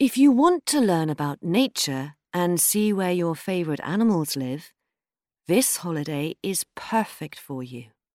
If you want to learn about nature and see where your favourite animals live, this holiday is perfect for you.